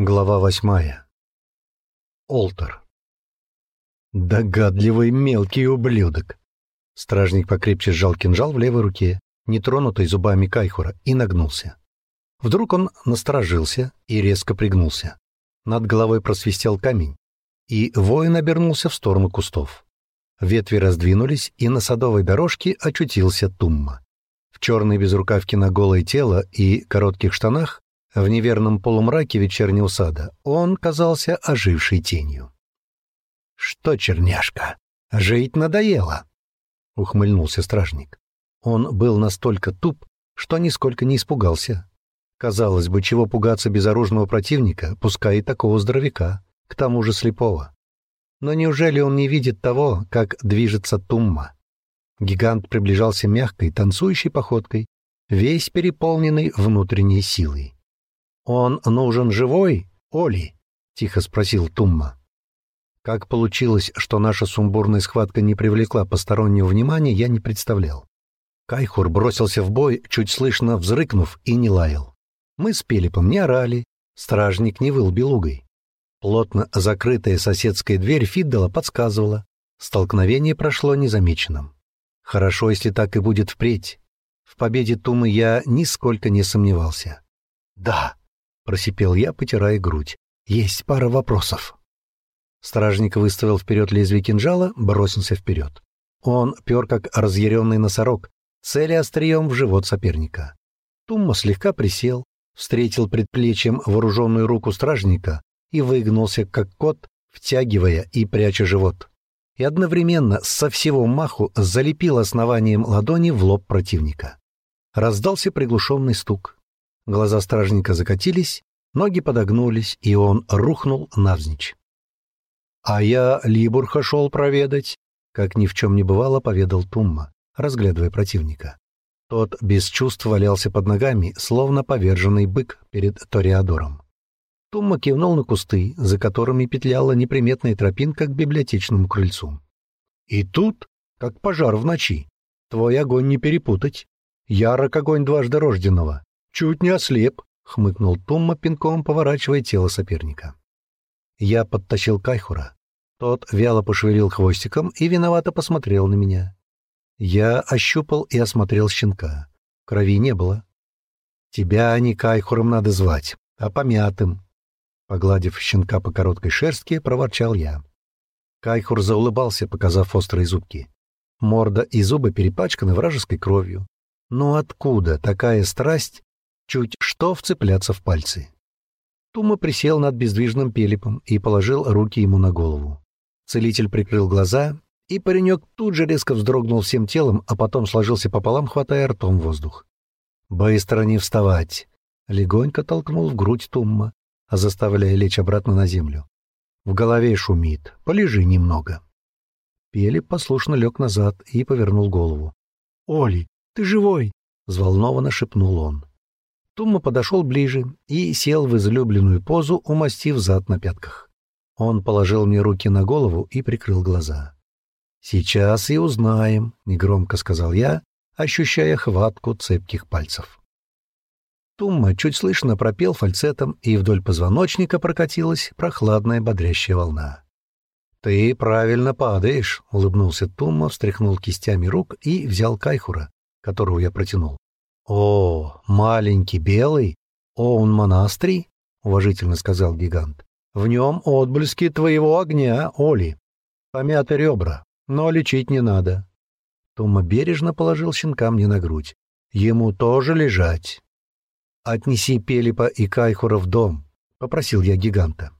Глава восьмая. Олтер. Догадливый мелкий ублюдок. Стражник покрепче сжал кинжал в левой руке, нетронутой зубами Кайхура, и нагнулся. Вдруг он насторожился и резко пригнулся. Над головой просвистел камень, и воин обернулся в сторону кустов. Ветви раздвинулись, и на садовой дорожке очутился Тумма. В черной безрукавке на голое тело и коротких штанах в неверном полумраке вечернего сада он казался ожившей тенью. «Что, черняшка, жить надоело?» — ухмыльнулся стражник. Он был настолько туп, что нисколько не испугался. Казалось бы, чего пугаться безоружного противника, пускай и такого здоровяка, к тому же слепого. Но неужели он не видит того, как движется Тумма? Гигант приближался мягкой, танцующей походкой, весь переполненный внутренней силой. «Он нужен живой, Оли?» — тихо спросил Тумма. Как получилось, что наша сумбурная схватка не привлекла постороннего внимания, я не представлял. Кайхур бросился в бой, чуть слышно взрыкнув, и не лаял. Мы с Пелепом не орали, стражник не выл белугой. Плотно закрытая соседская дверь Фиддала подсказывала. Столкновение прошло незамеченным. Хорошо, если так и будет впредь. В победе Тумы я нисколько не сомневался. «Да», просипел я, потирая грудь. Есть пара вопросов. Стражник выставил вперед лезвие кинжала, бросился вперед. Он пер, как разъяренный носорог, целя острием в живот соперника. Тумма слегка присел, встретил предплечьем вооруженную руку стражника и выгнулся, как кот, втягивая и пряча живот. И одновременно со всего маху залепил основанием ладони в лоб противника. Раздался приглушенный стук. Глаза стражника закатились, ноги подогнулись, и он рухнул навзничь. «А я Либурха шел проведать», — как ни в чем не бывало, поведал Тумма, разглядывая противника. Тот без чувств валялся под ногами, словно поверженный бык перед Ториадором. Тумма кивнул на кусты, за которыми петляла неприметная тропинка к библиотечному крыльцу. «И тут, как пожар в ночи, твой огонь не перепутать. Ярок огонь дважды рожденного. «Чуть не ослеп», — хмыкнул Тумма пинком, поворачивая тело соперника. Я подтащил Кайхура. Тот вяло пошевелил хвостиком и виновато посмотрел на меня. Я ощупал и осмотрел щенка. Крови не было. «Тебя не Кайхуром надо звать, а помятым». Погладив щенка по короткой шерстке, проворчал я. Кайхур заулыбался, показав острые зубки. Морда и зубы перепачканы вражеской кровью. Но откуда такая страсть чуть что вцепляться в пальцы. Тума присел над бездвижным пелепом и положил руки ему на голову. Целитель прикрыл глаза, и паренек тут же резко вздрогнул всем телом, а потом сложился пополам, хватая ртом воздух. «Быстро не вставать!» — легонько толкнул в грудь Тумма, заставляя лечь обратно на землю. «В голове шумит. Полежи немного». Пелеп послушно лег назад и повернул голову. «Оли, ты живой!» — взволнованно шепнул он. Тумма подошел ближе и сел в излюбленную позу, умастив зад на пятках. Он положил мне руки на голову и прикрыл глаза. «Сейчас и узнаем», — негромко сказал я, ощущая хватку цепких пальцев. Тумма чуть слышно пропел фальцетом, и вдоль позвоночника прокатилась прохладная бодрящая волна. «Ты правильно падаешь», — улыбнулся Тумма, встряхнул кистями рук и взял кайхура, которого я протянул. «О, маленький белый, он монастрий?» — уважительно сказал гигант. «В нем отблески твоего огня, Оли. Помяты ребра, но лечить не надо». Тома бережно положил щенка мне на грудь. «Ему тоже лежать». «Отнеси Пелипа и Кайхура в дом», — попросил я гиганта.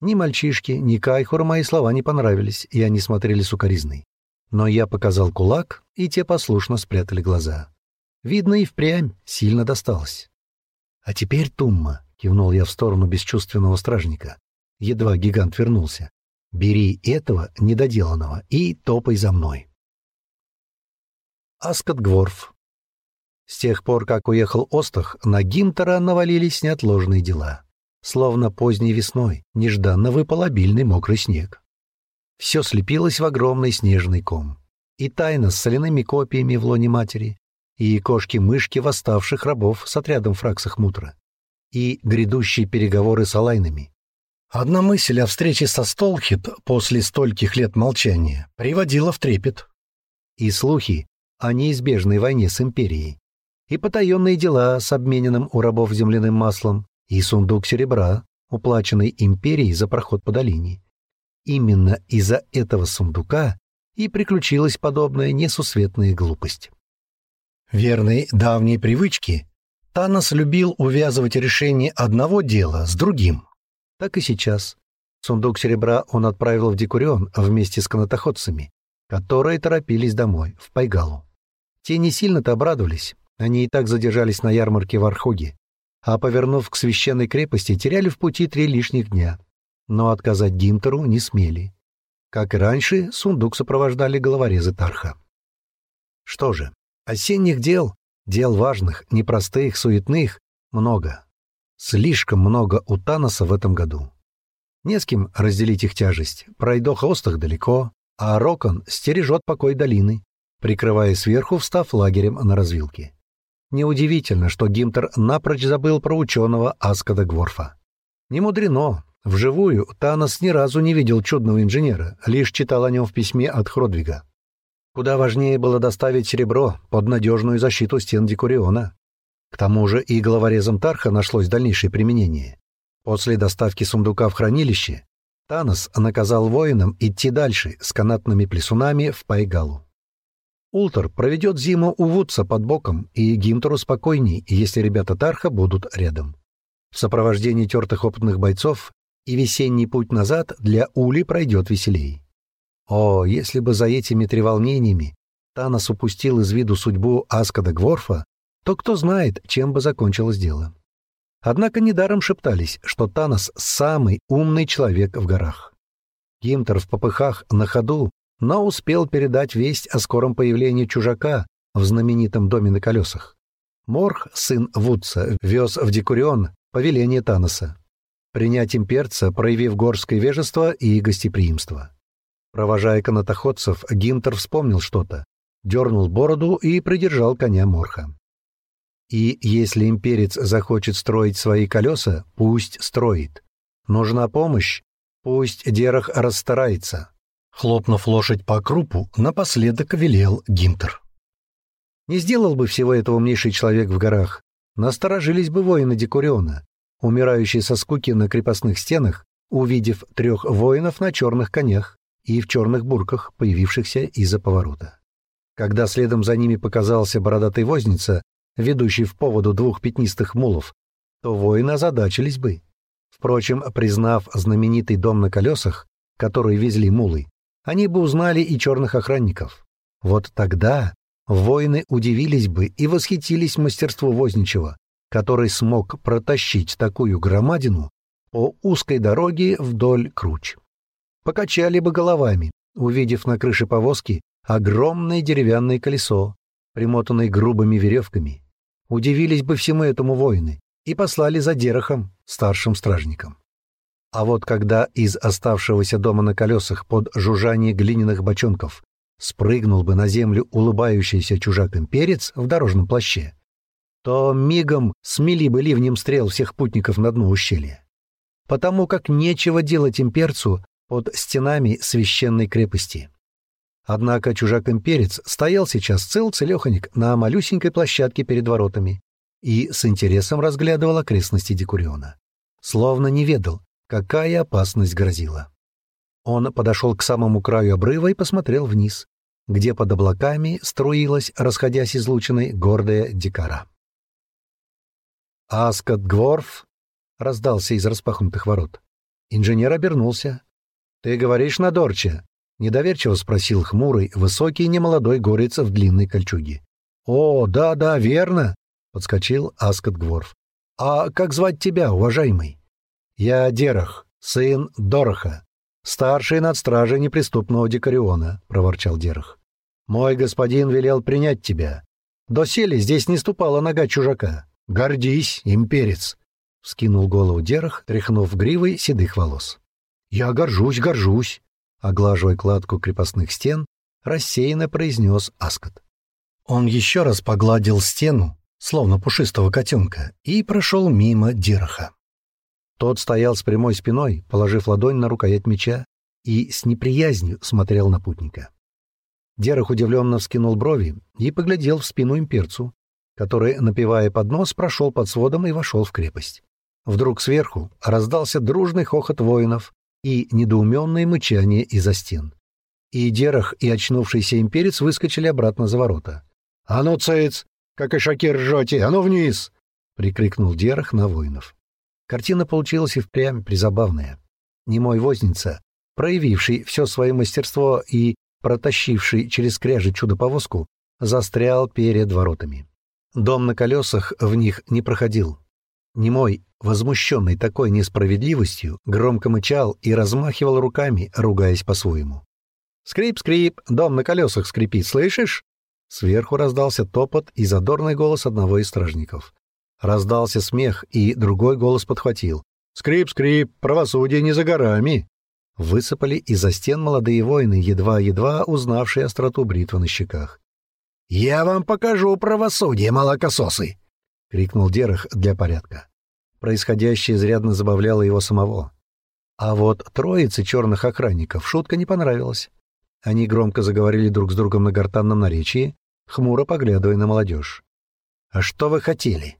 Ни мальчишке, ни Кайхуру мои слова не понравились, и они смотрели сукоризной. Но я показал кулак, и те послушно спрятали глаза. Видно, и впрямь сильно досталось. «А теперь, Тумма», — кивнул я в сторону бесчувственного стражника, едва гигант вернулся, — «бери этого недоделанного и топай за мной». Аскот Гворф. С тех пор, как уехал Остах, на Гимтера навалились неотложные дела. Словно поздней весной нежданно выпал обильный мокрый снег. Все слепилось в огромный снежный ком. И тайна с соляными копиями в лоне матери, и кошки-мышки восставших рабов с отрядом фраксах Мутра. и грядущие переговоры с алайнами. Одна мысль о встрече со Столхит после стольких лет молчания приводила в трепет. И слухи о неизбежной войне с империей, и потаенные дела с обмененным у рабов земляным маслом, и сундук серебра, уплаченный империей за проход по долине. Именно из-за этого сундука и приключилась подобная несусветная глупость. Верной давней привычки, Танос любил увязывать решение одного дела с другим. Так и сейчас. Сундук серебра он отправил в Декурион вместе с канатоходцами, которые торопились домой, в Пайгалу. Те не сильно-то обрадовались, они и так задержались на ярмарке в Архоге, а, повернув к священной крепости, теряли в пути три лишних дня. Но отказать Гимтеру не смели. Как и раньше, сундук сопровождали головорезы Тарха. Что же, осенних дел, дел важных, непростых, суетных, много. Слишком много у Таноса в этом году. Не с кем разделить их тяжесть. Пройдоха Остах далеко, а Рокон стережет покой долины, прикрывая сверху, встав лагерем на развилке. Неудивительно, что Гимтер напрочь забыл про ученого Аскада Гворфа. Не мудрено. Вживую Танос ни разу не видел чудного инженера, лишь читал о нем в письме от Хродвига. Куда важнее было доставить серебро под надежную защиту стен Декуриона. К тому же и головорезом Тарха нашлось дальнейшее применение. После доставки сундука в хранилище Танос наказал воинам идти дальше с канатными плесунами в Пайгалу. Ултер проведет зиму у Вудса под боком, и Гимтору спокойней, если ребята Тарха будут рядом. В сопровождении тертых опытных бойцов и весенний путь назад для Ули пройдет веселей. О, если бы за этими треволнениями Танос упустил из виду судьбу Аскада Гворфа, то кто знает, чем бы закончилось дело. Однако недаром шептались, что Танос — самый умный человек в горах. Гимтер в попыхах на ходу, но успел передать весть о скором появлении чужака в знаменитом доме на колесах. Морх, сын Вудса, вез в Декурион повеление Таноса. Принять имперца, проявив горское вежество и гостеприимство. Провожая канатоходцев, Гимтер вспомнил что-то, дернул бороду и придержал коня Морха. И если имперец захочет строить свои колеса, пусть строит. Нужна помощь, пусть Дерах расстарается. Хлопнув лошадь по крупу, напоследок велел Гимтер. Не сделал бы всего этого умнейший человек в горах. Насторожились бы воины Декуриона, умирающие со скуки на крепостных стенах, увидев трех воинов на черных конях и в черных бурках, появившихся из-за поворота. Когда следом за ними показался бородатый возница, ведущий в поводу двух пятнистых мулов, то воины озадачились бы. Впрочем, признав знаменитый дом на колесах, который везли мулы, они бы узнали и черных охранников. Вот тогда воины удивились бы и восхитились мастерству возничего, который смог протащить такую громадину по узкой дороге вдоль круч. Покачали бы головами, увидев на крыше повозки огромное деревянное колесо, примотанное грубыми веревками, Удивились бы всему этому воины и послали за Дерохом, старшим стражником. А вот когда из оставшегося дома на колесах под жужжание глиняных бочонков спрыгнул бы на землю улыбающийся чужак-имперец в дорожном плаще, то мигом смели бы ливнем стрел всех путников на дно ущелья. Потому как нечего делать имперцу под стенами священной крепости. Однако чужак-имперец стоял сейчас цел-целеханик на малюсенькой площадке перед воротами и с интересом разглядывал окрестности Декуриона. Словно не ведал, какая опасность грозила. Он подошел к самому краю обрыва и посмотрел вниз, где под облаками струилась, расходясь излученной, гордая дикара. «Аскот Гворф!» — раздался из распахнутых ворот. Инженер обернулся. «Ты говоришь на Дорче?» — недоверчиво спросил хмурый, высокий немолодой горец в длинной кольчуге. «О, да-да, верно!» — подскочил Аскот Гворф. «А как звать тебя, уважаемый?» «Я Дерах, сын Дороха, старший над стражей неприступного Дикариона», — проворчал Дерах. «Мой господин велел принять тебя. Доселе здесь не ступала нога чужака. Гордись, имперец!» — вскинул голову Дерах, тряхнув гривой седых волос. «Я горжусь, горжусь!» оглаживая кладку крепостных стен, рассеянно произнес Аскот. Он еще раз погладил стену, словно пушистого котенка, и прошел мимо Дераха. Тот стоял с прямой спиной, положив ладонь на рукоять меча, и с неприязнью смотрел на путника. Дерах удивленно вскинул брови и поглядел в спину имперцу, который, напивая под нос, прошел под сводом и вошел в крепость. Вдруг сверху раздался дружный хохот воинов и недоуменное мычание из-за стен. И Дерах, и очнувшийся имперец выскочили обратно за ворота. «А ну, цейц! Как и шаки ржете! А ну, вниз!» — прикрикнул Дерах на воинов. Картина получилась и впрямь призабавная. Немой возница, проявивший все свое мастерство и протащивший через кряжи чудо-повозку, застрял перед воротами. Дом на колесах в них не проходил. Немой, возмущенный такой несправедливостью, громко мычал и размахивал руками, ругаясь по-своему. «Скрип-скрип, дом на колесах скрипит, слышишь?» Сверху раздался топот и задорный голос одного из стражников. Раздался смех, и другой голос подхватил. «Скрип-скрип, правосудие не за горами!» Высыпали из-за стен молодые воины, едва-едва узнавшие остроту бритвы на щеках. «Я вам покажу правосудие, молокососы!» — крикнул Дерах для порядка. Происходящее изрядно забавляло его самого. А вот троице черных охранников шутка не понравилась. Они громко заговорили друг с другом на гортанном наречии, хмуро поглядывая на молодежь. «А что вы хотели?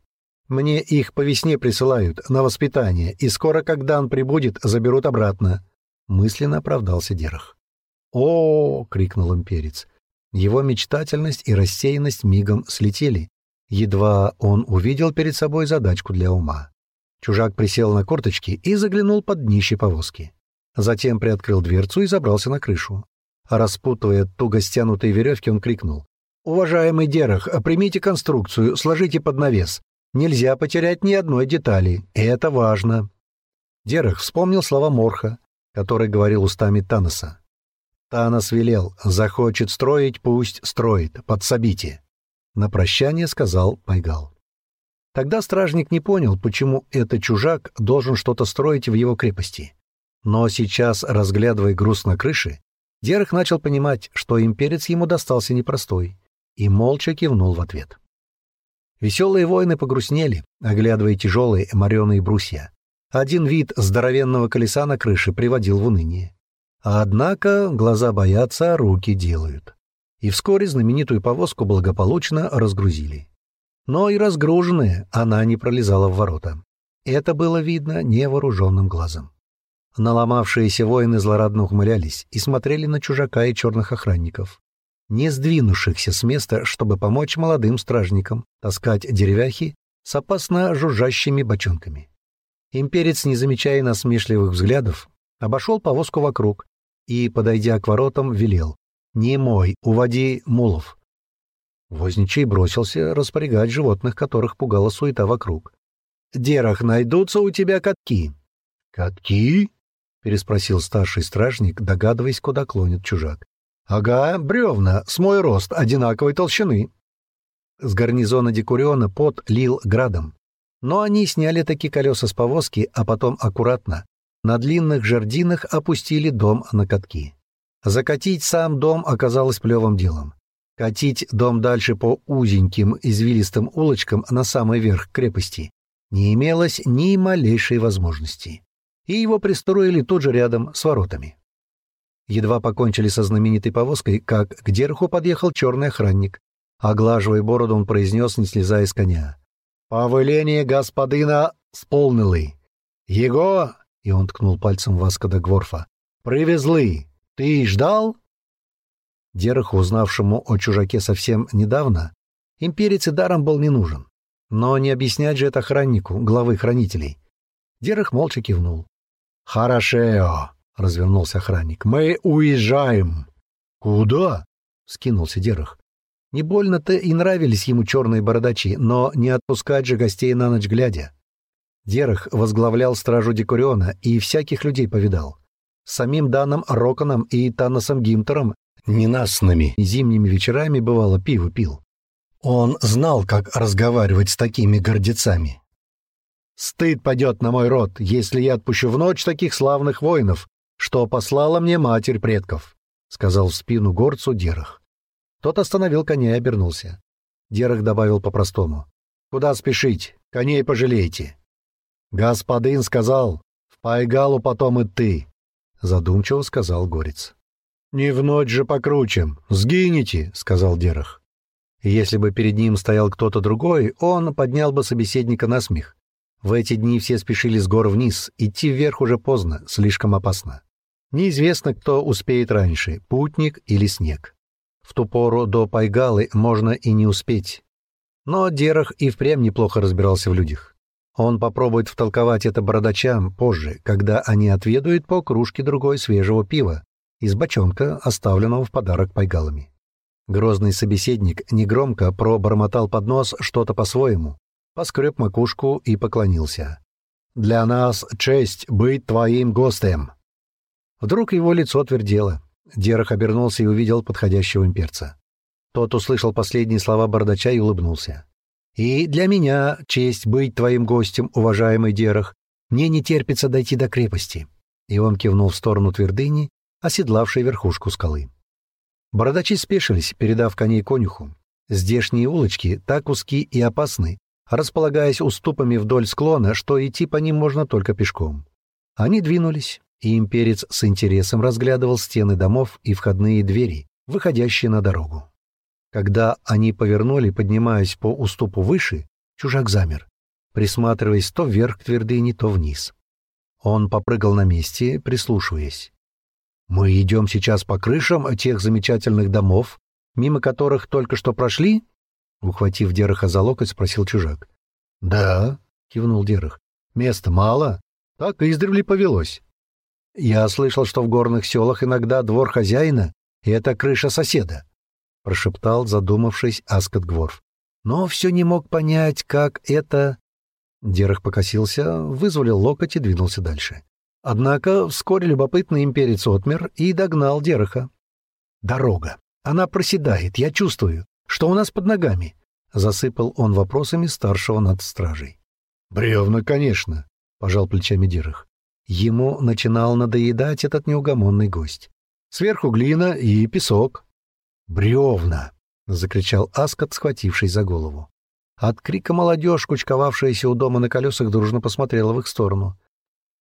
Мне их по весне присылают, на воспитание, и скоро, когда он прибудет, заберут обратно», — мысленно оправдался Дерах. «О!» — крикнул имперец. Его мечтательность и рассеянность мигом слетели. Едва он увидел перед собой задачку для ума. Чужак присел на корточки и заглянул под днище повозки. Затем приоткрыл дверцу и забрался на крышу. Распутывая туго стянутые веревки, он крикнул. «Уважаемый Дерах, примите конструкцию, сложите под навес. Нельзя потерять ни одной детали. Это важно». Дерах вспомнил слова Морха, который говорил устами Таноса. Танос велел, захочет строить, пусть строит, подсобите. На прощание сказал Пайгал. Тогда стражник не понял, почему этот чужак должен что-то строить в его крепости. Но сейчас, разглядывая груз на крыше, Дерах начал понимать, что имперец ему достался непростой, и молча кивнул в ответ. Веселые воины погрустнели, оглядывая тяжелые мореные брусья. Один вид здоровенного колеса на крыше приводил в уныние. Однако глаза боятся, а руки делают. И вскоре знаменитую повозку благополучно разгрузили. Но и разгруженная она не пролезала в ворота. Это было видно невооруженным глазом. Наломавшиеся воины злорадно ухмылялись и смотрели на чужака и черных охранников, не сдвинувшихся с места, чтобы помочь молодым стражникам таскать деревяхи с опасно жужжащими бочонками. Имперец, не замечая насмешливых взглядов, обошел повозку вокруг и, подойдя к воротам, велел. «Не мой, уводи мулов». Возничий бросился распорягать животных, которых пугала суета вокруг. «Дерах, найдутся у тебя катки». «Катки?» — переспросил старший стражник, догадываясь, куда клонит чужак. «Ага, бревна, с мой рост, одинаковой толщины». С гарнизона Декуриона пот лил градом. Но они сняли такие колеса с повозки, а потом аккуратно, на длинных жердинах опустили дом на катки. Закатить сам дом оказалось плевым делом. Катить дом дальше по узеньким извилистым улочкам на самый верх крепости не имелось ни малейшей возможности. И его пристроили тут же рядом с воротами. Едва покончили со знаменитой повозкой, как к Дерху подъехал черный охранник. Оглаживая бороду, он произнес, не слезая с коня. «Повеление господина сполнилы. Его и он ткнул пальцем в Аскада Гворфа. «Привезли! Ты ждал?» Дераху, узнавшему о чужаке совсем недавно, имперец и даром был не нужен. Но не объяснять же это охраннику, главы хранителей. Дерах молча кивнул. «Хорошо!» — развернулся охранник. «Мы уезжаем!» «Куда?» — скинулся Дерах. Не больно-то и нравились ему черные бородачи, но не отпускать же гостей на ночь глядя. Дерах возглавлял стражу Декуриона и всяких людей повидал. С самим Даном Роконом и Таносом Гимтером ненастными зимними вечерами бывало пиво пил. Он знал, как разговаривать с такими гордецами. «Стыд падет на мой род, если я отпущу в ночь таких славных воинов, что послала мне матерь предков», — сказал в спину горцу Дерах. Тот остановил коня и обернулся. Дерах добавил по-простому. Куда спешить? Коней пожалейте. Господин сказал, в Пайгалу потом и ты, задумчиво сказал Горец. Не в ночь же покручем, сгинете, сказал Дерах. Если бы перед ним стоял кто-то другой, он поднял бы собеседника на смех. В эти дни все спешили с гор вниз, идти вверх уже поздно, слишком опасно. Неизвестно, кто успеет раньше, путник или снег. В ту пору до Пайгалы можно и не успеть. Но Дерах и впрямь неплохо разбирался в людях. Он попробует втолковать это бородачам позже, когда они отведают по кружке другой свежего пива из бочонка, оставленного в подарок пайгалами. Грозный собеседник негромко пробормотал под нос что-то по-своему, поскреб макушку и поклонился. «Для нас честь быть твоим гостем!» Вдруг его лицо твердело. Дерах обернулся и увидел подходящего имперца. Тот услышал последние слова бардача и улыбнулся. «И для меня честь быть твоим гостем, уважаемый Дерах. Мне не терпится дойти до крепости». И он кивнул в сторону твердыни, оседлавшей верхушку скалы. Бородачи спешились, передав коней конюху. Здешние улочки так узки и опасны, располагаясь уступами вдоль склона, что идти по ним можно только пешком. Они двинулись, и имперец с интересом разглядывал стены домов и входные двери, выходящие на дорогу. Когда они повернули, поднимаясь по уступу выше, чужак замер, присматриваясь то вверх к твердыне, то вниз. Он попрыгал на месте, прислушиваясь. «Мы идем сейчас по крышам тех замечательных домов, мимо которых только что прошли?» Ухватив Дераха за локоть, спросил чужак. «Да», — кивнул Дерах. «Места мало, так издревле повелось. Я слышал, что в горных селах иногда двор хозяина — это крыша соседа», — прошептал, задумавшись, Аскот Гворф. «Но все не мог понять, как это...» Дерах покосился, вызволил локоть и двинулся дальше. Однако вскоре любопытный имперец отмер и догнал Дераха. «Дорога. Она проседает, я чувствую. Что у нас под ногами?» — засыпал он вопросами старшего над стражей. «Бревна, конечно», — пожал плечами Дерах. Ему начинал надоедать этот неугомонный гость. Сверху глина и песок. «Бревна!» — закричал Аскот, схватившись за голову. От крика молодежь, кучковавшаяся у дома на колесах, дружно посмотрела в их сторону.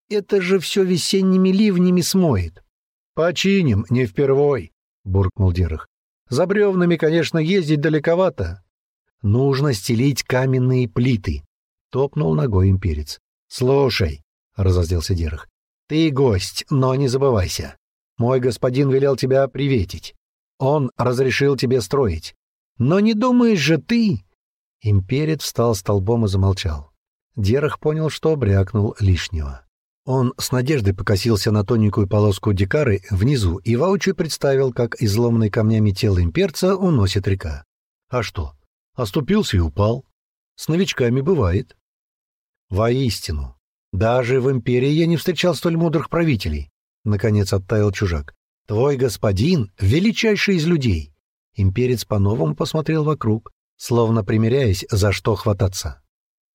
«Это же все весенними ливнями смоет!» «Починим, не впервой!» — буркнул Дерах. «За бревнами, конечно, ездить далековато. Нужно стелить каменные плиты!» — топнул ногой имперец. «Слушай, — разозлился Дерах. — Ты гость, но не забывайся. Мой господин велел тебя приветить. Он разрешил тебе строить. Но не думаешь же ты... Имперец встал столбом и замолчал. Дерах понял, что брякнул лишнего. Он с надеждой покосился на тоненькую полоску дикары внизу и воочию представил, как изломанный камнями тело имперца уносит река. А что? Оступился и упал. С новичками бывает. Воистину, даже в империи я не встречал столь мудрых правителей. Наконец оттаял чужак. Твой господин — величайший из людей. Имперец по-новому посмотрел вокруг, словно примиряясь, за что хвататься.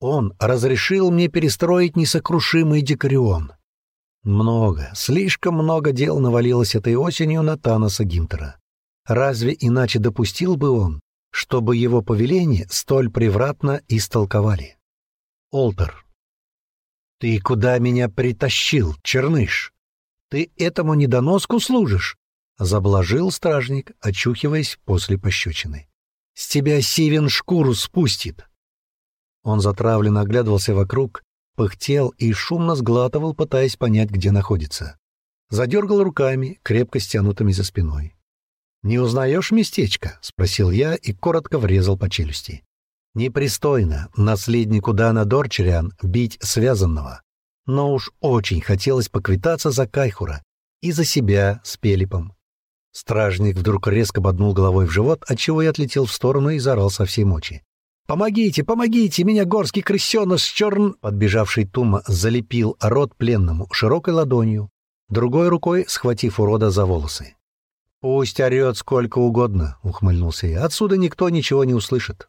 Он разрешил мне перестроить несокрушимый Дикарион. Много, слишком много дел навалилось этой осенью на Таноса Гинтера. Разве иначе допустил бы он, чтобы его повеление столь превратно истолковали? Олтер. «Ты куда меня притащил, черныш? Ты этому недоноску служишь?» — заблажил стражник, очухиваясь после пощечины. «С тебя Сивен шкуру спустит!» Он затравленно оглядывался вокруг, пыхтел и шумно сглатывал, пытаясь понять, где находится. Задергал руками, крепко стянутыми за спиной. «Не узнаешь местечко?» — спросил я и коротко врезал по челюсти. Непристойно наследнику Дана Дорчерян бить связанного. Но уж очень хотелось поквитаться за Кайхура и за себя с Пелипом. Стражник вдруг резко боднул головой в живот, отчего я отлетел в сторону и заорал со всей мочи. «Помогите, помогите! Меня горский крысеныш черн...» Подбежавший Тума залепил рот пленному широкой ладонью, другой рукой схватив урода за волосы. «Пусть орет сколько угодно», — ухмыльнулся я. «Отсюда никто ничего не услышит».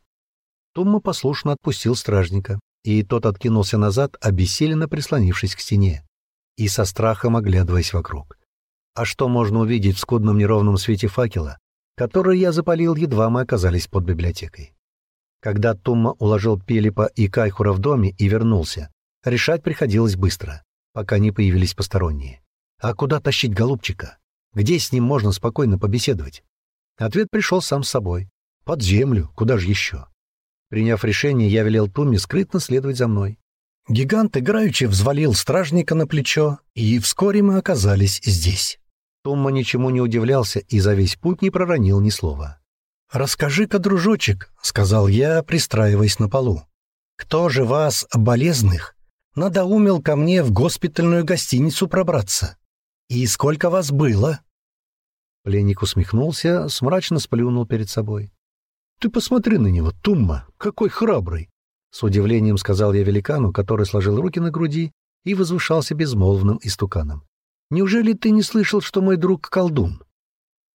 Тумма послушно отпустил стражника, и тот откинулся назад, обессиленно прислонившись к стене и со страхом оглядываясь вокруг. А что можно увидеть в скудном неровном свете факела, который я запалил, едва мы оказались под библиотекой? Когда Тумма уложил Пелипа и Кайхура в доме и вернулся, решать приходилось быстро, пока не появились посторонние. А куда тащить голубчика? Где с ним можно спокойно побеседовать? Ответ пришел сам с собой. Под землю, куда же еще? Приняв решение, я велел Тумме скрытно следовать за мной. Гигант играючи взвалил стражника на плечо, и вскоре мы оказались здесь. Тумма ничему не удивлялся и за весь путь не проронил ни слова. «Расскажи-ка, дружочек», — сказал я, пристраиваясь на полу. «Кто же вас, болезных, надоумил ко мне в госпитальную гостиницу пробраться? И сколько вас было?» Пленник усмехнулся, смрачно сплюнул перед собой. «Ты посмотри на него, Тумма, какой храбрый!» С удивлением сказал я великану, который сложил руки на груди и возвышался безмолвным истуканом. «Неужели ты не слышал, что мой друг колдун?»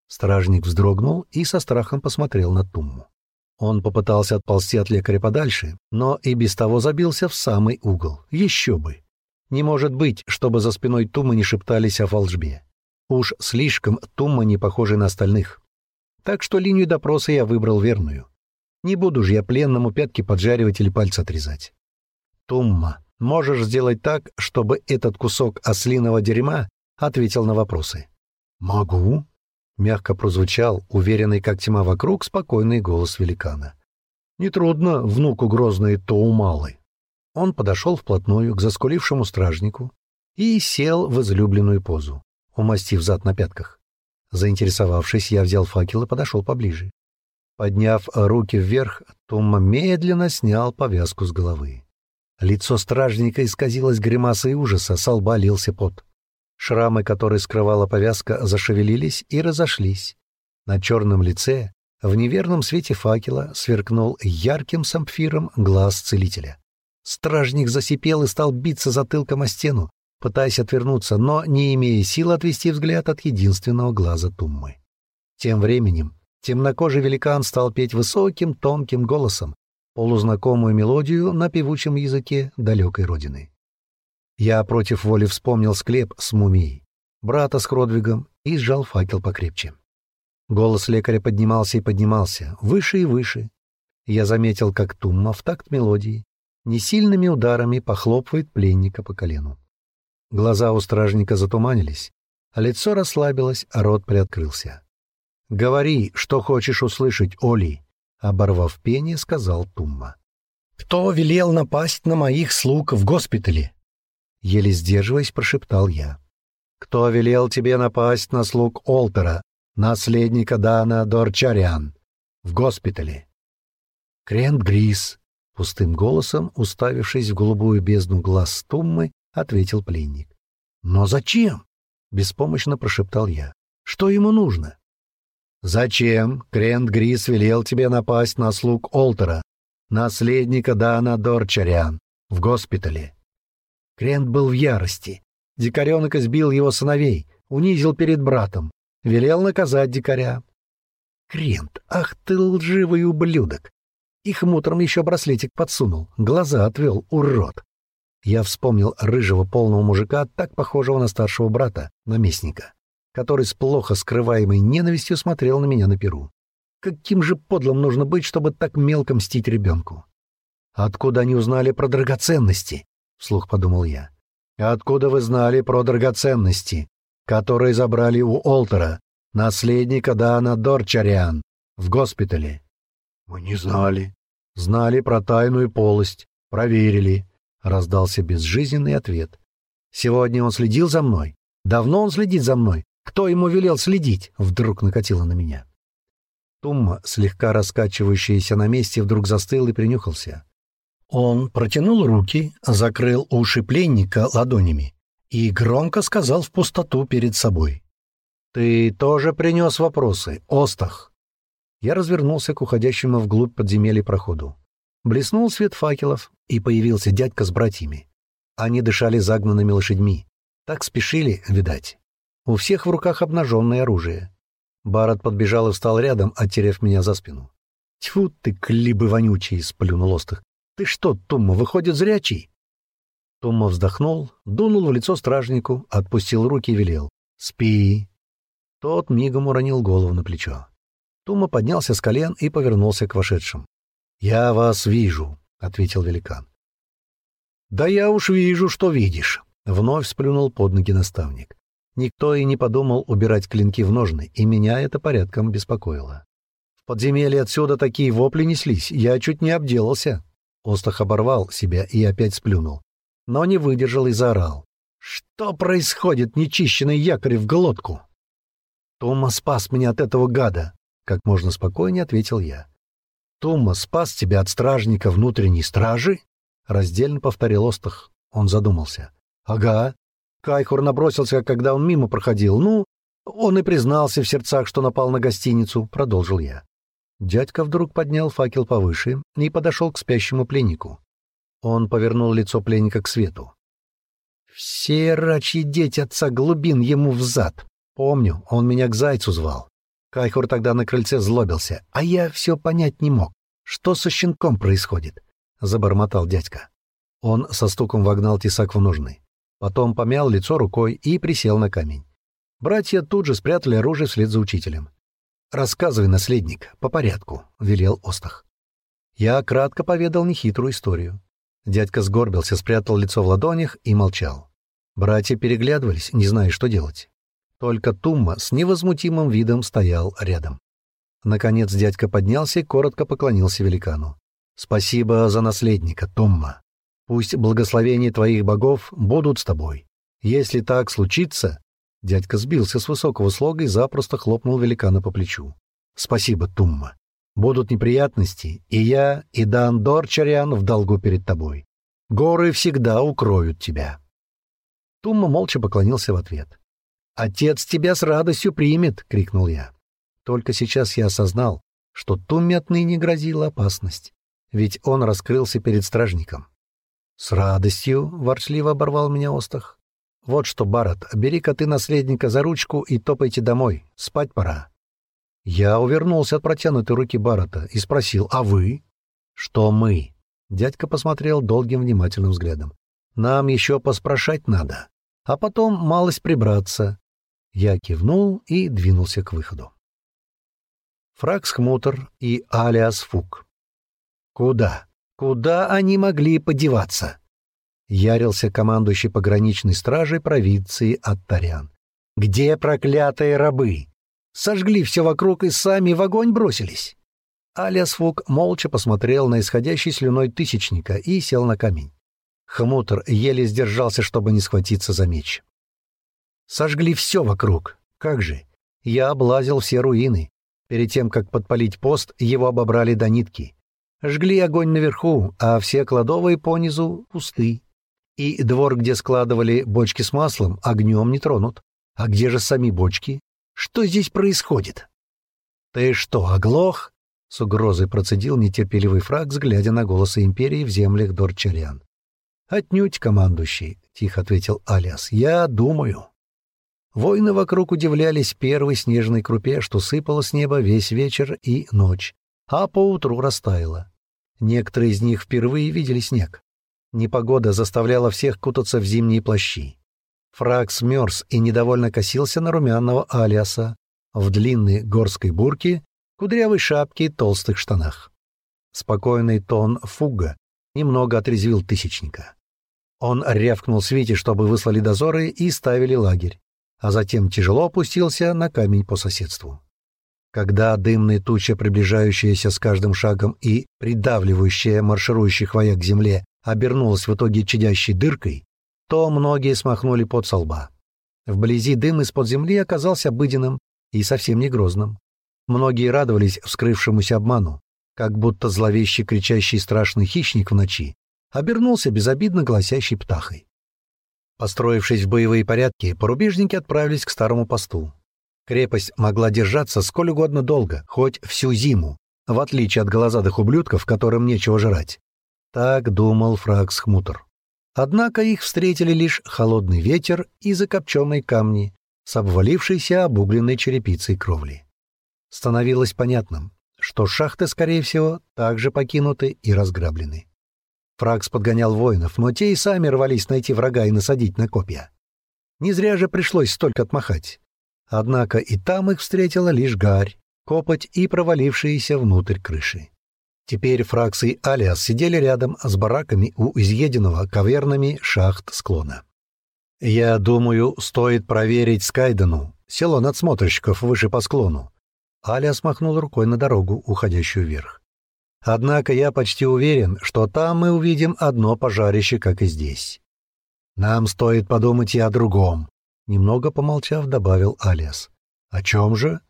Стражник вздрогнул и со страхом посмотрел на Тумму. Он попытался отползти от лекаря подальше, но и без того забился в самый угол. Еще бы! Не может быть, чтобы за спиной Туммы не шептались о волжбе. Уж слишком Тумма не похожа на остальных. Так что линию допроса я выбрал верную. Не буду же я пленному пятки поджаривать или пальцы отрезать. Тумма, можешь сделать так, чтобы этот кусок ослиного дерьма ответил на вопросы? Могу, Мягко прозвучал, уверенный как тьма вокруг, спокойный голос великана. «Нетрудно, внуку грозный Тоумалы». Он подошел вплотную к заскулившему стражнику и сел в излюбленную позу, умастив зад на пятках. Заинтересовавшись, я взял факел и подошел поближе. Подняв руки вверх, Томма медленно снял повязку с головы. Лицо стражника исказилось гримасой ужаса, с лба лился пот. Шрамы, которые скрывала повязка, зашевелились и разошлись. На черном лице, в неверном свете факела, сверкнул ярким сампфиром глаз целителя. Стражник засипел и стал биться затылком о стену, пытаясь отвернуться, но не имея сил отвести взгляд от единственного глаза Туммы. Тем временем темнокожий великан стал петь высоким, тонким голосом полузнакомую мелодию на певучем языке далекой родины. Я против воли вспомнил склеп с мумией, брата с Хродвигом и сжал факел покрепче. Голос лекаря поднимался и поднимался, выше и выше. Я заметил, как Тумма в такт мелодии несильными ударами похлопывает пленника по колену. Глаза у стражника затуманились, а лицо расслабилось, а рот приоткрылся. «Говори, что хочешь услышать, Оли!» — оборвав пение, сказал Тумма. «Кто велел напасть на моих слуг в госпитале?» Еле сдерживаясь, прошептал я. «Кто велел тебе напасть на слуг Олтера, наследника Дана Дорчарян, в госпитале?» Крент Грис, пустым голосом, уставившись в голубую бездну глаз Туммы, ответил пленник. «Но зачем?» — беспомощно прошептал я. «Что ему нужно?» «Зачем Крент Грис велел тебе напасть на слуг Олтера, наследника Дана Дорчарян, в госпитале?» Крент был в ярости. Дикаренок избил его сыновей, унизил перед братом, велел наказать дикаря. Крент, ах ты лживый ублюдок! Их мутром еще браслетик подсунул, глаза отвел, урод. Я вспомнил рыжего полного мужика, так похожего на старшего брата, наместника, который с плохо скрываемой ненавистью смотрел на меня на перу. Каким же подлым нужно быть, чтобы так мелко мстить ребенку? Откуда они узнали про драгоценности? — вслух подумал я. «Откуда вы знали про драгоценности, которые забрали у Олтера, наследника Дана Дорчариан, в госпитале?» «Мы не знали. Знали про тайную полость. Проверили», — раздался безжизненный ответ. «Сегодня он следил за мной? Давно он следит за мной? Кто ему велел следить?» — вдруг накатило на меня. Тумма, слегка раскачивающаяся на месте, вдруг застыл и принюхался. Он протянул руки, закрыл уши пленника ладонями и громко сказал в пустоту перед собой. «Ты тоже принес вопросы, Остах?» Я развернулся к уходящему вглубь подземелья проходу. Блеснул свет факелов, и появился дядька с братьями. Они дышали загнанными лошадьми. Так спешили, видать. У всех в руках обнаженное оружие. Барат подбежал и встал рядом, оттерев меня за спину. «Тьфу ты, клибы вонючие!» — сплюнул Остах. «Ты что, Тумма, выходит, зрячий?» Тумма вздохнул, дунул в лицо стражнику, отпустил руки и велел. «Спи!» Тот мигом уронил голову на плечо. Тума поднялся с колен и повернулся к вошедшим. «Я вас вижу», — ответил великан. «Да я уж вижу, что видишь», — вновь сплюнул под ноги наставник. Никто и не подумал убирать клинки в ножны, и меня это порядком беспокоило. В подземелье отсюда такие вопли неслись, я чуть не обделался. Остах оборвал себя и опять сплюнул. Но не выдержал и заорал. «Что происходит, нечищенный якорь в глотку?» «Тома спас меня от этого гада», — как можно спокойнее ответил я. «Тома спас тебя от стражника внутренней стражи?» — раздельно повторил Остах. Он задумался. «Ага. Кайхур набросился, когда он мимо проходил. Ну, он и признался в сердцах, что напал на гостиницу», — продолжил я. Дядька вдруг поднял факел повыше и подошел к спящему пленнику. Он повернул лицо пленника к свету. «Все рачьи дети отца глубин ему взад. Помню, он меня к зайцу звал. Кайхур тогда на крыльце злобился, а я все понять не мог. Что со щенком происходит?» — забормотал дядька. Он со стуком вогнал тесак в ножны. Потом помял лицо рукой и присел на камень. Братья тут же спрятали оружие вслед за учителем. «Рассказывай, наследник, по порядку», — велел Остах. Я кратко поведал нехитрую историю. Дядька сгорбился, спрятал лицо в ладонях и молчал. Братья переглядывались, не зная, что делать. Только Тумма с невозмутимым видом стоял рядом. Наконец дядька поднялся и коротко поклонился великану. «Спасибо за наследника, Тумма. Пусть благословения твоих богов будут с тобой. Если так случится, Дядька сбился с высокого слога и запросто хлопнул великана по плечу. «Спасибо, Тумма. Будут неприятности, и я, и Дан Дорчарян в долгу перед тобой. Горы всегда укроют тебя». Тумма молча поклонился в ответ. «Отец тебя с радостью примет!» — крикнул я. Только сейчас я осознал, что Тумме отныне грозила опасность, ведь он раскрылся перед стражником. «С радостью!» — ворчливо оборвал меня Остах. «Вот что, Барат, бери-ка ты наследника за ручку и топайте домой. Спать пора». Я увернулся от протянутой руки Барата и спросил, «А вы?» «Что мы?» Дядька посмотрел долгим внимательным взглядом. «Нам еще поспрашать надо, а потом малость прибраться». Я кивнул и двинулся к выходу. Фракс Хмутер и Алиас Фук. Куда? Куда они могли подеваться? Ярился командующий пограничной стражей провинции Аттарян. «Где проклятые рабы? Сожгли все вокруг и сами в огонь бросились!» Алиас Фук молча посмотрел на исходящий слюной тысячника и сел на камень. Хмутр еле сдержался, чтобы не схватиться за меч. «Сожгли все вокруг. Как же? Я облазил все руины. Перед тем, как подпалить пост, его обобрали до нитки. Жгли огонь наверху, а все кладовые понизу пусты. И двор, где складывали бочки с маслом, огнем не тронут. А где же сами бочки? Что здесь происходит? — Ты что, оглох? — с угрозой процедил нетерпеливый фраг, глядя на голосы империи в землях Дорчарян. — Отнюдь, командующий, — тихо ответил Алиас. — Я думаю. Воины вокруг удивлялись первой снежной крупе, что сыпало с неба весь вечер и ночь, а поутру растаяло. Некоторые из них впервые видели снег. Непогода заставляла всех кутаться в зимние плащи. Фраг смерз и недовольно косился на румяного Алиаса в длинной горской бурке, кудрявой шапке и толстых штанах. Спокойный тон фуга немного отрезвил Тысячника. Он рявкнул Свите, чтобы выслали дозоры и ставили лагерь, а затем тяжело опустился на камень по соседству. Когда дымная туча, приближающаяся с каждым шагом и придавливающая марширующих вояк к земле, обернулась в итоге чадящей дыркой, то многие смахнули под со лба. Вблизи дым из-под земли оказался обыденным и совсем не грозным. Многие радовались вскрывшемуся обману, как будто зловещий кричащий страшный хищник в ночи обернулся безобидно гласящей птахой. Построившись в боевые порядки, порубежники отправились к старому посту. Крепость могла держаться сколь угодно долго, хоть всю зиму, в отличие от голозадых ублюдков, которым нечего жрать. Так думал Фракс Хмутер. Однако их встретили лишь холодный ветер и закопченные камни с обвалившейся обугленной черепицей кровли. Становилось понятным, что шахты, скорее всего, также покинуты и разграблены. Фракс подгонял воинов, но те и сами рвались найти врага и насадить на копья. Не зря же пришлось столько отмахать. Однако и там их встретила лишь гарь, копоть и провалившиеся внутрь крыши. Теперь Фракс и Алиас сидели рядом с бараками у изъеденного кавернами шахт склона. «Я думаю, стоит проверить Скайдену, село надсмотрщиков выше по склону». Алиас махнул рукой на дорогу, уходящую вверх. «Однако я почти уверен, что там мы увидим одно пожарище, как и здесь. Нам стоит подумать и о другом», — немного помолчав, добавил Алиас. «О чем же?» —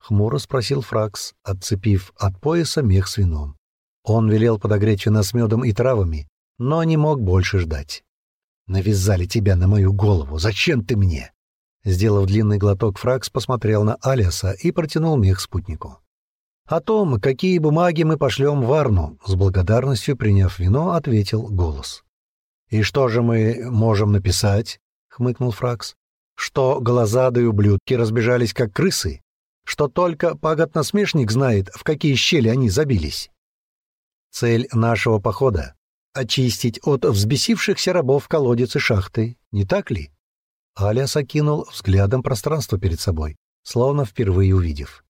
хмуро спросил Фракс, отцепив от пояса мех с вином. Он велел подогреть вина с медом и травами, но не мог больше ждать. «Навязали тебя на мою голову! Зачем ты мне?» Сделав длинный глоток, Фракс посмотрел на Алиаса и протянул мех спутнику. «О том, какие бумаги мы пошлем в Арну», — с благодарностью приняв вино, ответил голос. «И что же мы можем написать?» — хмыкнул Фракс. «Что глазадые ублюдки разбежались, как крысы? Что только пагод-насмешник знает, в какие щели они забились. Цель нашего похода — очистить от взбесившихся рабов колодец и шахты, не так ли? Алиас окинул взглядом пространство перед собой, словно впервые увидев.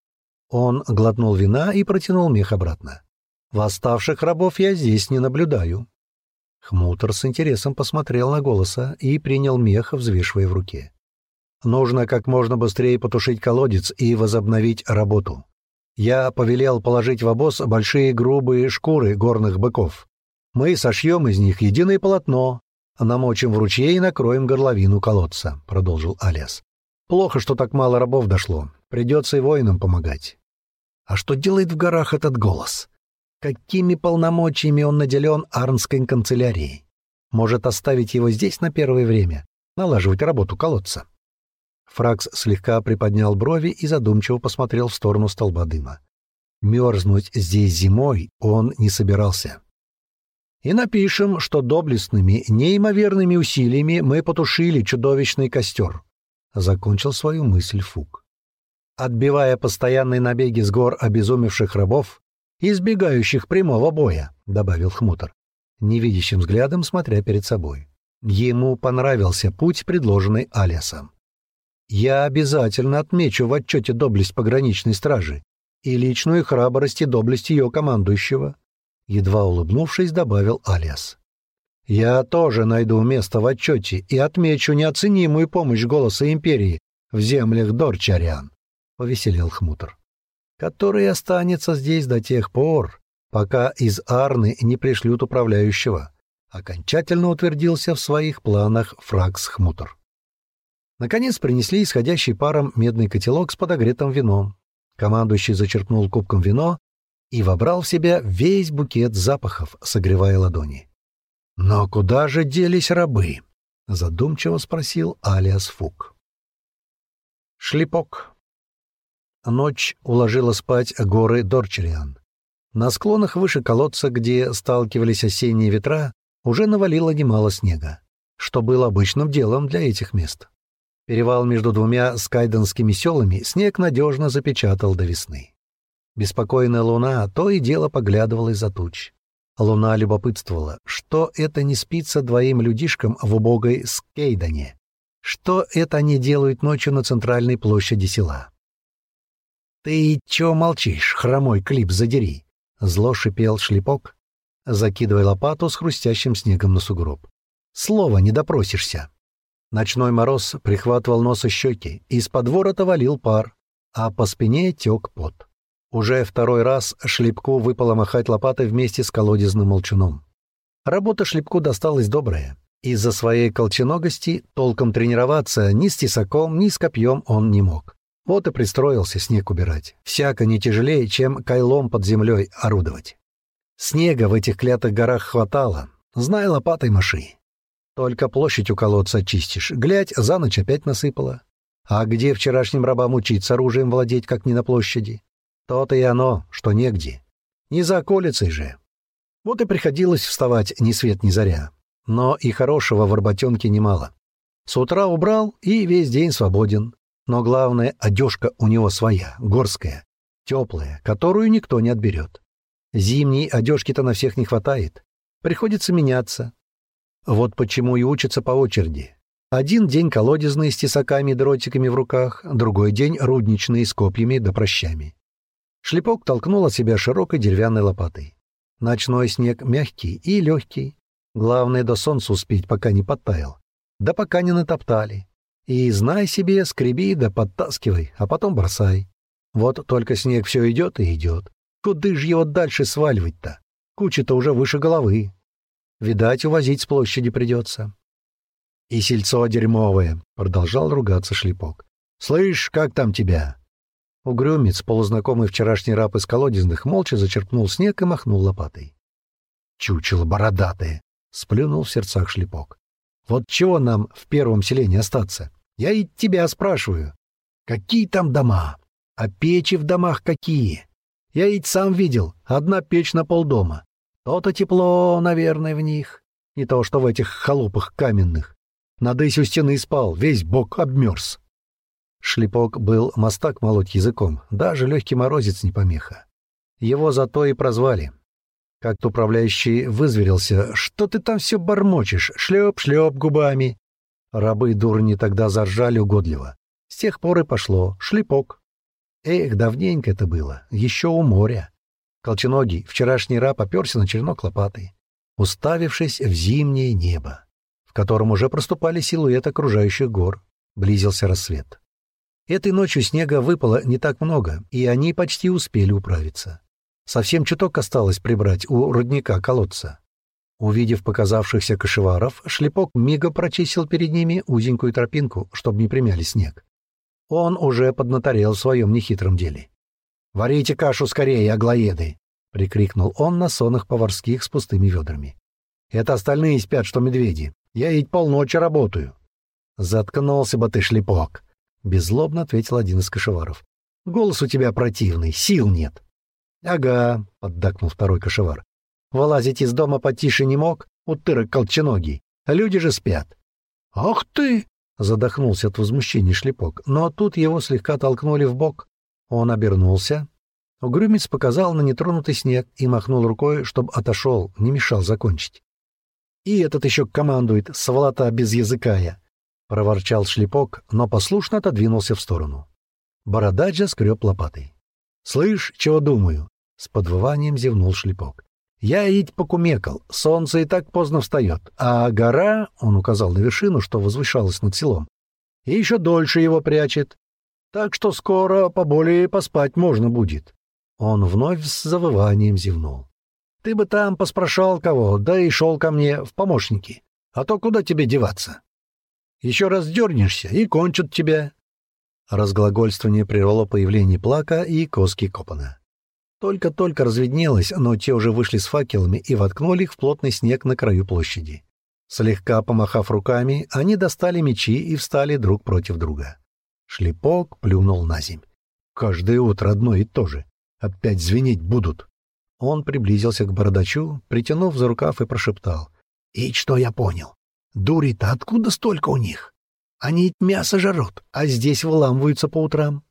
Он глотнул вина и протянул мех обратно. «Восставших рабов я здесь не наблюдаю». Хмутер с интересом посмотрел на голоса и принял мех, взвешивая в руке. Нужно как можно быстрее потушить колодец и возобновить работу. Я повелел положить в обоз большие грубые шкуры горных быков. Мы сошьем из них единое полотно, намочим в ручье и накроем горловину колодца», — продолжил Алиас. «Плохо, что так мало рабов дошло. Придется и воинам помогать». «А что делает в горах этот голос? Какими полномочиями он наделен Арнской канцелярией? Может, оставить его здесь на первое время, налаживать работу колодца?» Фракс слегка приподнял брови и задумчиво посмотрел в сторону столба дыма. Мерзнуть здесь зимой он не собирался. И напишем, что доблестными, неимоверными усилиями мы потушили чудовищный костер. Закончил свою мысль Фук. Отбивая постоянные набеги с гор обезумевших рабов, избегающих прямого боя, добавил Хмутер, невидящим взглядом смотря перед собой. Ему понравился путь, предложенный Алиасом. Я обязательно отмечу в отчете доблесть пограничной стражи и личную храбрость и доблесть ее командующего», — едва улыбнувшись, добавил Алиас. «Я тоже найду место в отчете и отмечу неоценимую помощь голоса империи в землях Дорчарян», — повеселел Хмутр, «который останется здесь до тех пор, пока из Арны не пришлют управляющего», — окончательно утвердился в своих планах Фракс Хмутр. Наконец принесли исходящий паром медный котелок с подогретым вином. Командующий зачерпнул кубком вино и вобрал в себя весь букет запахов, согревая ладони. «Но куда же делись рабы?» — задумчиво спросил Алиас Фук. Шлепок. Ночь уложила спать горы Дорчериан. На склонах выше колодца, где сталкивались осенние ветра, уже навалило немало снега, что было обычным делом для этих мест. Перевал между двумя скайденскими селами снег надежно запечатал до весны. Беспокойная луна то и дело поглядывала из-за туч. Луна любопытствовала, что это не спится двоим людишкам в убогой Скейдане, что это они делают ночью на центральной площади села. «Ты чё молчишь, хромой клип задери?» — зло шипел шлепок, закидывая лопату с хрустящим снегом на сугроб. «Слова не допросишься». Ночной мороз прихватывал нос и щеки, из-под ворота валил пар, а по спине тек пот. Уже второй раз Шлепку выпало махать лопатой вместе с колодезным молчуном. Работа Шлепку досталась добрая. Из-за своей колченогости толком тренироваться ни с тесаком, ни с копьем он не мог. Вот и пристроился снег убирать. Всяко не тяжелее, чем кайлом под землей орудовать. Снега в этих клятых горах хватало. Знай лопатой маши. Только площадь у колодца очистишь. Глядь, за ночь опять насыпала. А где вчерашним рабам учиться оружием владеть, как не на площади? То-то и оно, что негде. Не за околицей же. Вот и приходилось вставать ни свет ни заря. Но и хорошего в работенке немало. С утра убрал и весь день свободен. Но главное, одежка у него своя, горская, теплая, которую никто не отберет. Зимней одежки-то на всех не хватает. Приходится меняться. Вот почему и учатся по очереди. Один день колодезные с тесаками и дротиками в руках, другой день рудничные с копьями да прощами. Шлепок толкнул от себя широкой деревянной лопатой. Ночной снег мягкий и легкий. Главное, до солнца успеть, пока не подтаял. Да пока не натоптали. И знай себе, скреби да подтаскивай, а потом бросай. Вот только снег все идет и идет. Куда же его дальше сваливать-то? Куча-то уже выше головы. Видать, увозить с площади придется. «И сельцо дерьмовое», — продолжал ругаться шлепок. «Слышь, как там тебя?» Угрюмец, полузнакомый вчерашний раб из колодезных, молча зачерпнул снег и махнул лопатой. «Чучело бородатое!» — сплюнул в сердцах шлепок. «Вот чего нам в первом селении остаться? Я и тебя спрашиваю. Какие там дома? А печи в домах какие? Я ведь сам видел, одна печь на полдома. То-то тепло, наверное, в них. Не то, что в этих халупах каменных. Надысь у стены спал, весь бок обмерз. Шлепок был мастак молоть языком, даже легкий морозец не помеха. Его зато и прозвали. Как-то управляющий вызверился. «Что ты там все бормочешь? Шлеп-шлеп губами!» Рабы дурни тогда заржали угодливо. С тех пор и пошло. Шлепок. Эх, давненько это было. Еще у моря. Колченогий, вчерашний раб, оперся на черенок лопатой, уставившись в зимнее небо, в котором уже проступали силуэты окружающих гор. Близился рассвет. Этой ночью снега выпало не так много, и они почти успели управиться. Совсем чуток осталось прибрать у родника колодца. Увидев показавшихся кошеваров, шлепок мига прочистил перед ними узенькую тропинку, чтобы не примяли снег. Он уже поднаторел в своем нехитром деле. «Варите кашу скорее, аглоеды!» — прикрикнул он на сонах поварских с пустыми ведрами. «Это остальные спят, что медведи. Я ведь полночи работаю». «Заткнулся бы ты, шлепок!» — беззлобно ответил один из кошеваров. «Голос у тебя противный, сил нет». «Ага», — поддакнул второй кошевар. «Вылазить из дома потише не мог, утырок колченогий. Люди же спят». «Ах ты!» — задохнулся от возмущения шлепок, но тут его слегка толкнули в бок, он обернулся. Угрюмец показал на нетронутый снег и махнул рукой, чтобы отошел, не мешал закончить. «И этот еще командует, сволота без языкая!» — проворчал шлепок, но послушно отодвинулся в сторону. Бородач скреб лопатой. «Слышь, чего думаю?» — с подвыванием зевнул шлепок. «Я идь покумекал, солнце и так поздно встает, а гора, — он указал на вершину, что возвышалась над селом, — и еще дольше его прячет. Так что скоро поболее поспать можно будет. Он вновь с завыванием зевнул. Ты бы там поспрашал кого, да и шел ко мне в помощники. А то куда тебе деваться? Еще раз дернешься, и кончат тебя. Разглагольствование прервало появление Плака и Коски Копана. Только-только разведнелось, но те уже вышли с факелами и воткнули их в плотный снег на краю площади. Слегка помахав руками, они достали мечи и встали друг против друга. Шлепок плюнул на земь. «Каждое утро одно и то же. Опять звенеть будут». Он приблизился к бородачу, притянув за рукав и прошептал. «И что я понял? Дури-то откуда столько у них? Они мясо жарут, а здесь выламываются по утрам».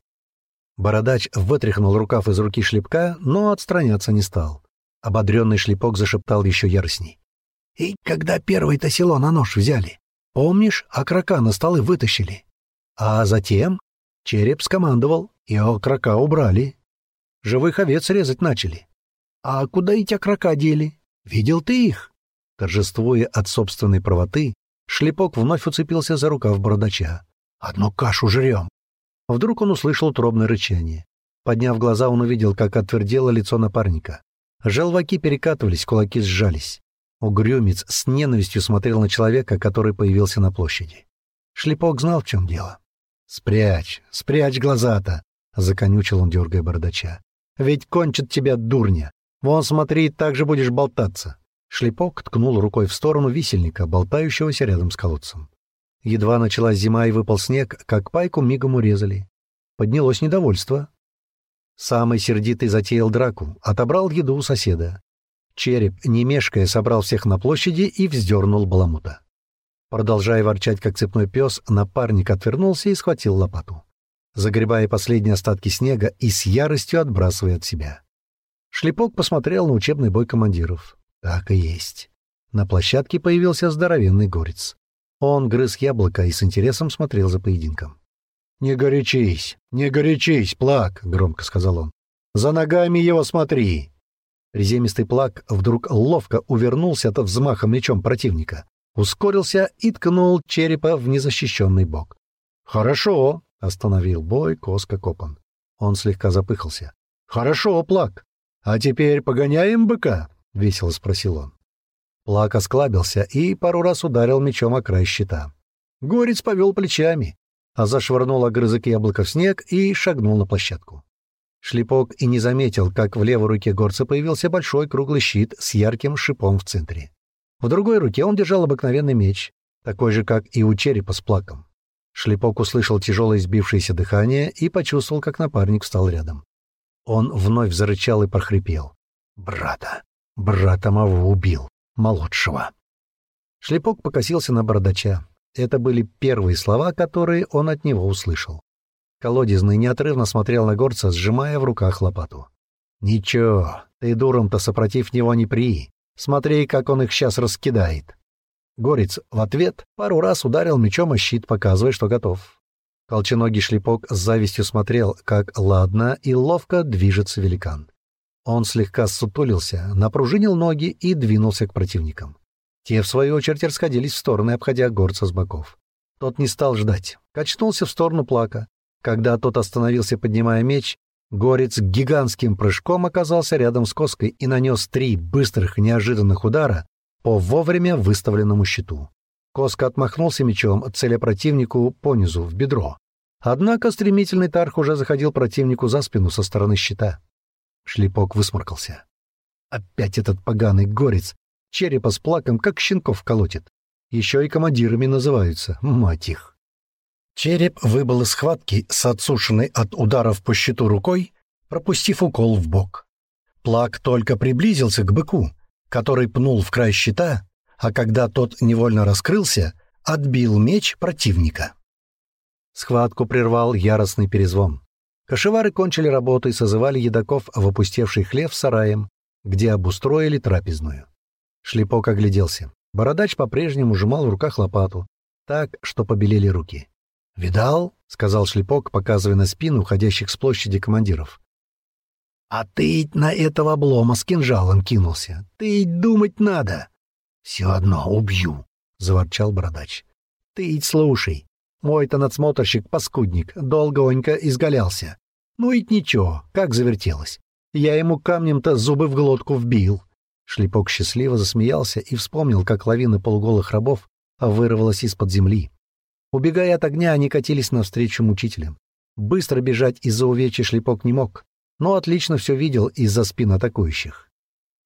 Бородач вытряхнул рукав из руки шлепка, но отстраняться не стал. Ободренный шлепок зашептал еще яростней. «И когда первое-то село на нож взяли, помнишь, окрока на столы вытащили? А затем череп скомандовал, и окрока убрали. Живых овец резать начали. А куда эти окрока дели? Видел ты их? Торжествуя от собственной правоты, шлепок вновь уцепился за рукав бородача. «Одну кашу жрем!» Вдруг он услышал тробное рычание. Подняв глаза, он увидел, как отвердело лицо напарника. Желваки перекатывались, кулаки сжались. Угрюмец с ненавистью смотрел на человека, который появился на площади. Шлепок знал, в чем дело. «Спрячь, спрячь глаза-то!» — законючил он, дергая бардача. «Ведь кончит тебя дурня! Вон, смотри, так же будешь болтаться!» Шлепок ткнул рукой в сторону висельника, болтающегося рядом с колодцем. Едва началась зима и выпал снег, как пайку мигом урезали. Поднялось недовольство. Самый сердитый затеял драку, отобрал еду у соседа. Череп, не мешкая, собрал всех на площади и вздернул баламута. Продолжая ворчать, как цепной пес, напарник отвернулся и схватил лопату, загребая последние остатки снега и с яростью отбрасывая от себя. Шлепок посмотрел на учебный бой командиров. Так и есть. На площадке появился здоровенный горец. Он грыз яблоко и с интересом смотрел за поединком. «Не горячись, не горячись, плак!» — громко сказал он. «За ногами его смотри!» Реземистый плак вдруг ловко увернулся от взмаха мечом противника, ускорился и ткнул черепа в незащищенный бок. «Хорошо!» — остановил бой Коска Копан. Он слегка запыхался. «Хорошо, Плак. А теперь погоняем быка?» — весело спросил он. Плак осклабился и пару раз ударил мечом о край щита. Горец повел плечами, а зашвырнул огрызок яблока в снег и шагнул на площадку. Шлепок и не заметил, как в левой руке горца появился большой круглый щит с ярким шипом в центре. В другой руке он держал обыкновенный меч, такой же, как и у черепа с плаком. Шлепок услышал тяжелое сбившееся дыхание и почувствовал, как напарник встал рядом. Он вновь зарычал и прохрипел. «Брата! Брата моего убил! Молодшего!» Шлепок покосился на бородача. Это были первые слова, которые он от него услышал. Колодезный неотрывно смотрел на горца, сжимая в руках лопату. «Ничего, ты дуром-то сопротив него не при. Смотри, как он их сейчас раскидает». Горец в ответ пару раз ударил мечом о щит, показывая, что готов. Колченогий шлепок с завистью смотрел, как ладно и ловко движется великан. Он слегка сутулился, напружинил ноги и двинулся к противникам. Те, в свою очередь, расходились в стороны, обходя горца с боков. Тот не стал ждать, качнулся в сторону плака, когда тот остановился, поднимая меч, горец гигантским прыжком оказался рядом с Коской и нанес три быстрых неожиданных удара по вовремя выставленному щиту. Коска отмахнулся мечом, целя противнику понизу, в бедро. Однако стремительный тарх уже заходил противнику за спину со стороны щита. Шлепок высморкался. Опять этот поганый горец, черепа с плаком, как щенков колотит. Еще и командирами называются, мать их. Череп выбыл из схватки с отсушенной от ударов по щиту рукой, пропустив укол в бок. Плак только приблизился к быку, который пнул в край щита, а когда тот невольно раскрылся, отбил меч противника. Схватку прервал яростный перезвон. Кошевары кончили работу и созывали едоков в опустевший хлев сараем, где обустроили трапезную. Шлепок огляделся. Бородач по-прежнему сжимал в руках лопату, так, что побелели руки. «Видал?» — сказал Шлепок, показывая на спину уходящих с площади командиров. «А ты на этого облома с кинжалом кинулся. Ты думать надо!» «Все одно убью!» — заворчал бородач. «Ты слушай, мой-то надсмотрщик-паскудник долгонько изгалялся. Ну и ничего, как завертелось. Я ему камнем-то зубы в глотку вбил». Шлепок счастливо засмеялся и вспомнил, как лавина полуголых рабов вырвалась из-под земли. Убегая от огня, они катились навстречу мучителям. Быстро бежать из-за увечья шлепок не мог, но отлично все видел из-за спин атакующих.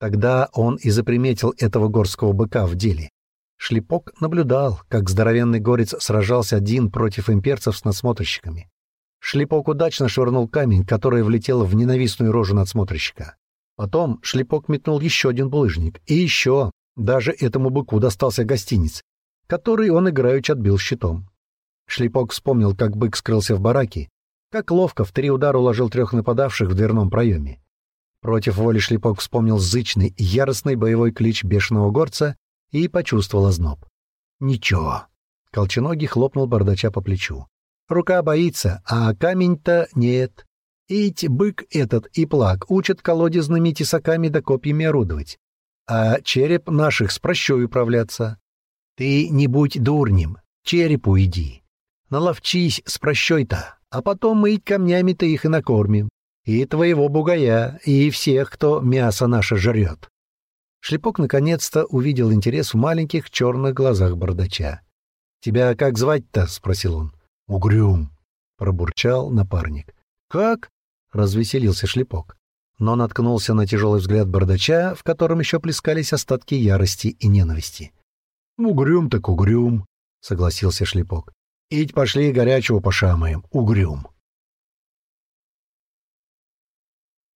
Тогда он и заприметил этого горского быка в деле. Шлепок наблюдал, как здоровенный горец сражался один против имперцев с надсмотрщиками. Шлепок удачно швырнул камень, который влетел в ненавистную рожу надсмотрщика. Потом шлепок метнул еще один булыжник. И еще. Даже этому быку достался гостиниц, который он играючи отбил щитом. Шлепок вспомнил, как бык скрылся в бараке, как ловко в три удара уложил трех нападавших в дверном проеме. Против воли Шлепок вспомнил зычный, яростный боевой клич бешеного горца и почувствовал озноб. «Ничего». Колченогий хлопнул бардача по плечу. «Рука боится, а камень-то нет. Ить бык этот и плак учат колодезными тесаками да копьями орудовать, а череп наших с прощой управляться. Ты не будь дурнем, черепу иди. Наловчись с прощой-то, а потом мы камнями-то их и накормим. И твоего бугая, и всех, кто мясо наше жрет. Шлепок наконец-то увидел интерес в маленьких черных глазах бардача. «Тебя как звать-то?» — спросил он. «Угрюм», — пробурчал напарник. «Как?» — развеселился шлепок. Но наткнулся на тяжелый взгляд бардача, в котором еще плескались остатки ярости и ненависти. «Угрюм так угрюм», — согласился шлепок. Ить пошли горячего пошамаем, угрюм.